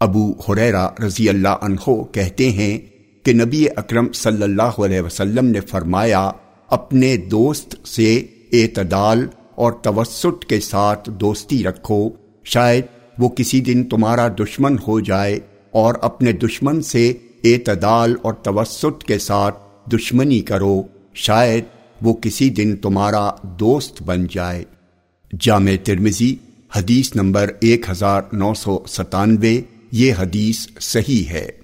ابو حریرا رضی اللہ عنہ کہتے ہیں کہ نبی اکرم صلی اللہ علیہ وسلم نے فرمایا، اپنے دوست سے اعتدال اور توسط کے ساتھ دوستی رکھو، شاید وہ کسی دن تمہارا دشمن ہو جائے اور اپنے دشمن سے اعتدال اور توسط کے ساتھ دشمنی کرو، شاید وہ کسی دن تمہارا دوست بن جائے۔ جامع ترمزی حدیث نمبر ایک ہزار نو سو ستانوے۔ یہ حدیث صحیح ہے۔